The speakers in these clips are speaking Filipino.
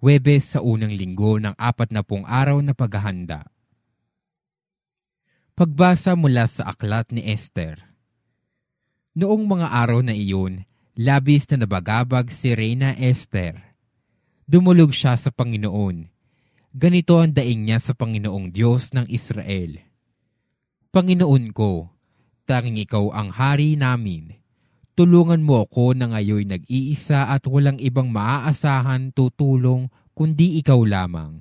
Webes sa unang linggo ng apat na pong araw na paghahanda. Pagbasa mula sa aklat ni Esther. Noong mga araw na iyon, labis na nabagabag si Reyna Esther. Dumulog siya sa Panginoon. Ganito ang daing niya sa Panginoong Diyos ng Israel. Panginoon ko, tanging ikaw ang hari namin Tulungan mo ako na ngayon nag-iisa at walang ibang maaasahan tutulong kundi ikaw lamang.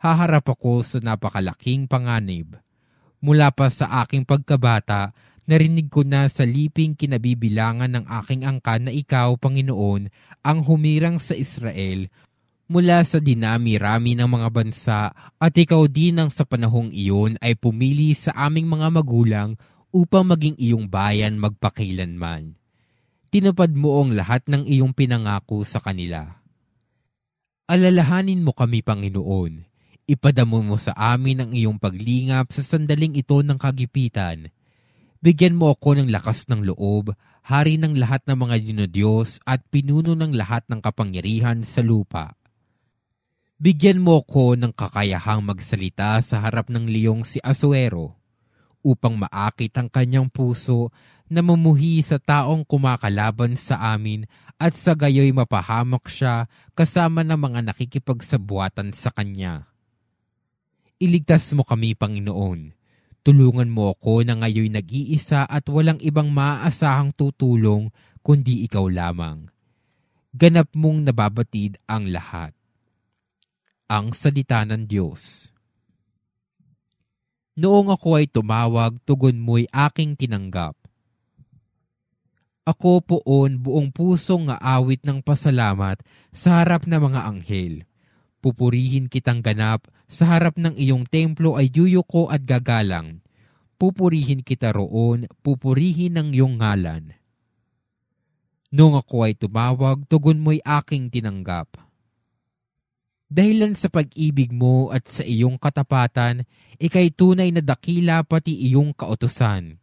Haharap ako sa napakalaking panganib. Mula pa sa aking pagkabata, narinig ko na sa liping kinabibilangan ng aking angkan na ikaw, Panginoon, ang humirang sa Israel mula sa dinami-rami ng mga bansa at ikaw din ang sa panahong iyon ay pumili sa aming mga magulang upang maging iyong bayan magpakilanman. Tinupad mo ang lahat ng iyong pinangako sa kanila. Alalahanin mo kami, Panginoon. Ipadamo mo sa amin ang iyong paglingap sa sandaling ito ng kagipitan. Bigyan mo ako ng lakas ng loob, hari ng lahat ng mga dinodiyos at pinuno ng lahat ng kapangyarihan sa lupa. Bigyan mo ako ng kakayahang magsalita sa harap ng liyong si Asuero upang maakit ang kanyang puso na mamuhi sa taong kumakalaban sa amin at sa gayoy mapahamak siya kasama ng mga nakikipagsabuatan sa kanya. Iligtas mo kami, Panginoon. Tulungan mo ako na ngayoy nag-iisa at walang ibang maaasahang tutulong kundi ikaw lamang. Ganap mong nababatid ang lahat. Ang Salita ng Diyos Noong ako ay tumawag, tugon mo'y aking tinanggap. Ako poon buong pusong nga awit ng pasalamat sa harap ng mga anghel. Pupurihin kitang ganap, sa harap ng iyong templo ay yuyuko at gagalang. Pupurihin kita roon, pupurihin ng iyong ngalan. Noong ako ay tumawag, tugon mo'y aking tinanggap Dahilan sa pag-ibig mo at sa iyong katapatan, ikay tunay na dakila pati iyong kautosan.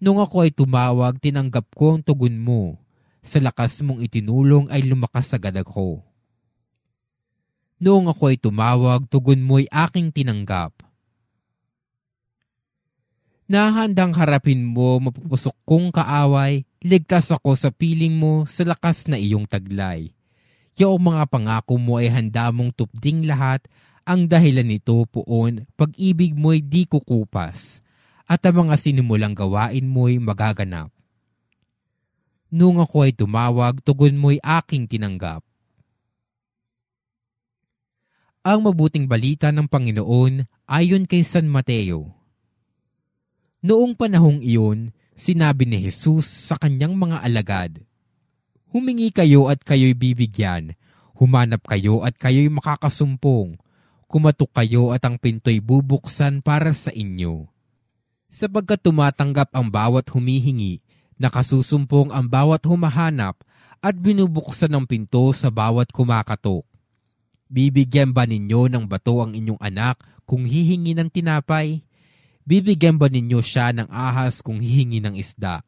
Nung ako ay tumawag, tinanggap ko ang tugon mo. Sa lakas mong itinulong ay lumakas agad ako. Noong ako ay tumawag, tugon mo'y aking tinanggap. Nahandang harapin mo mapupusok kong kaaway, ligtas ako sa piling mo sa lakas na iyong taglay Yaong mga pangako mo ay handa mong tupding lahat, ang dahilan nito poon, pag-ibig mo'y di kukupas, at ang mga sinimulang gawain mo'y magaganap. Nung ako ay tumawag, tugon mo'y aking tinanggap. Ang mabuting balita ng Panginoon ayon kay San Mateo. Noong panahong iyon, sinabi ni Jesus sa kanyang mga alagad, Humingi kayo at kayo'y bibigyan. Humanap kayo at kayo'y makakasumpong. Kumatok kayo at ang pinto'y bubuksan para sa inyo. Sapagkat tumatanggap ang bawat humihingi, nakasusumpong ang bawat humahanap, at binubuksan ang pinto sa bawat kumakatok. Bibigyan ba ninyo ng bato ang inyong anak kung hihingi ng tinapay? Bibigyan ba ninyo siya ng ahas kung hihingi ng isda?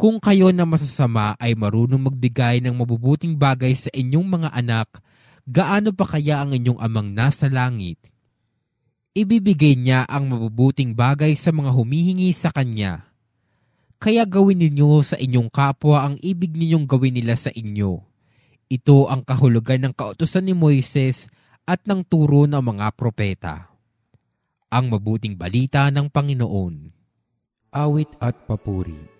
Kung kayo na masasama ay marunong magbigay ng mabubuting bagay sa inyong mga anak, gaano pa kaya ang inyong amang nasa langit? Ibibigay niya ang mabubuting bagay sa mga humihingi sa Kanya. Kaya gawin ninyo sa inyong kapwa ang ibig ninyong gawin nila sa inyo. Ito ang kahulugan ng kautosan ni Moises at ng turo ng mga propeta. Ang mabuting balita ng Panginoon. Awit at papuri